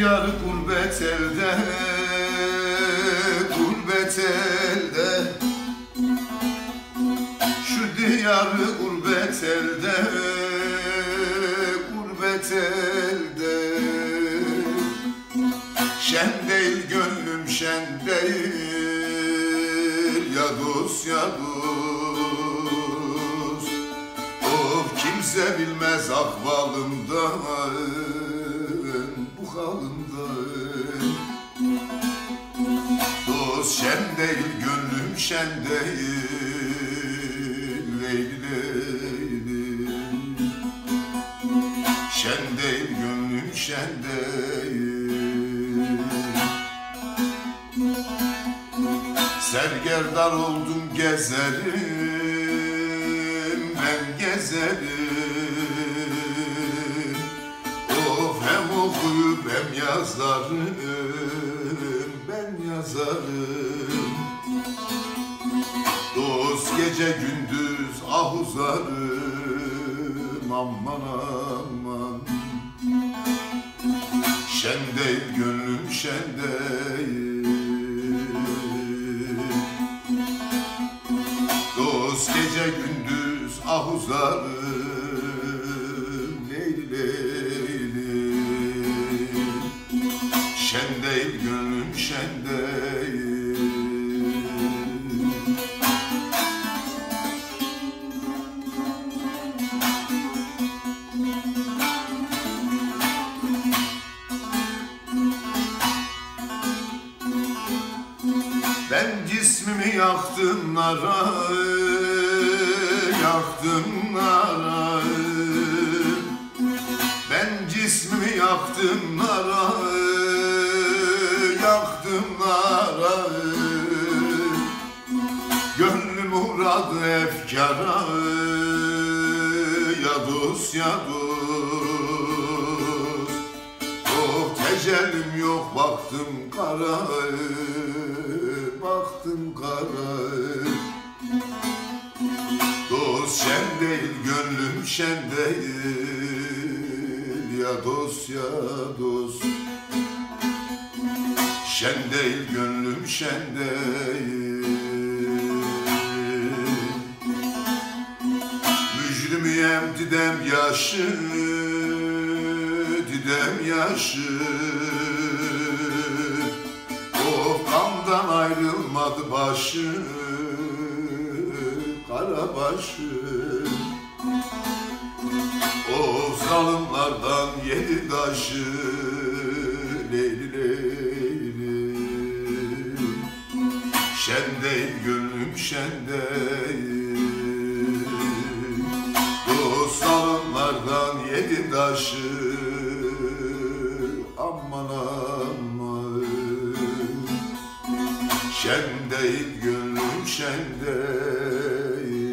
yar gurbet elde Gurbet elde. Şu diyar gurbet elde Gurbet elde. Şen değil gönlüm şen değil Ya dost ya dost Of kimse bilmez ahvalımdan bu halımdan Dost şen değil gönlüm şen değil Leyli leyli. Şen değil gönlüm şen değil. Sergerdar oldum gezerim Ben gezerim Okuyup hem yazarım Ben yazarım. Dost gece gündüz ah uzarım Aman aman. Şen değil gönlüm şen değil Dost gece gündüz ah uzarım Şen değil gönlüm şen Ben cismimi yaktım nara Yaktım nara. Ben cismimi yaktım nara Yaktım nara Gönlüm uğradı efkara. Ya dost ya dost Oh tecellim yok baktım kara. Baktım kara. Dost şen değil gönlüm şen değil. Ya dost ya dost Şen değil gönlüm şen değil. Mücrimiyem didem yaşı Didem yaşı O kandan ayrılmadı başı Kara başı. O zalimlardan yedi taşı Şen değil gönlüm şen değil. Dost yedi taşı Aman aman. Şen değil gönlüm şen değil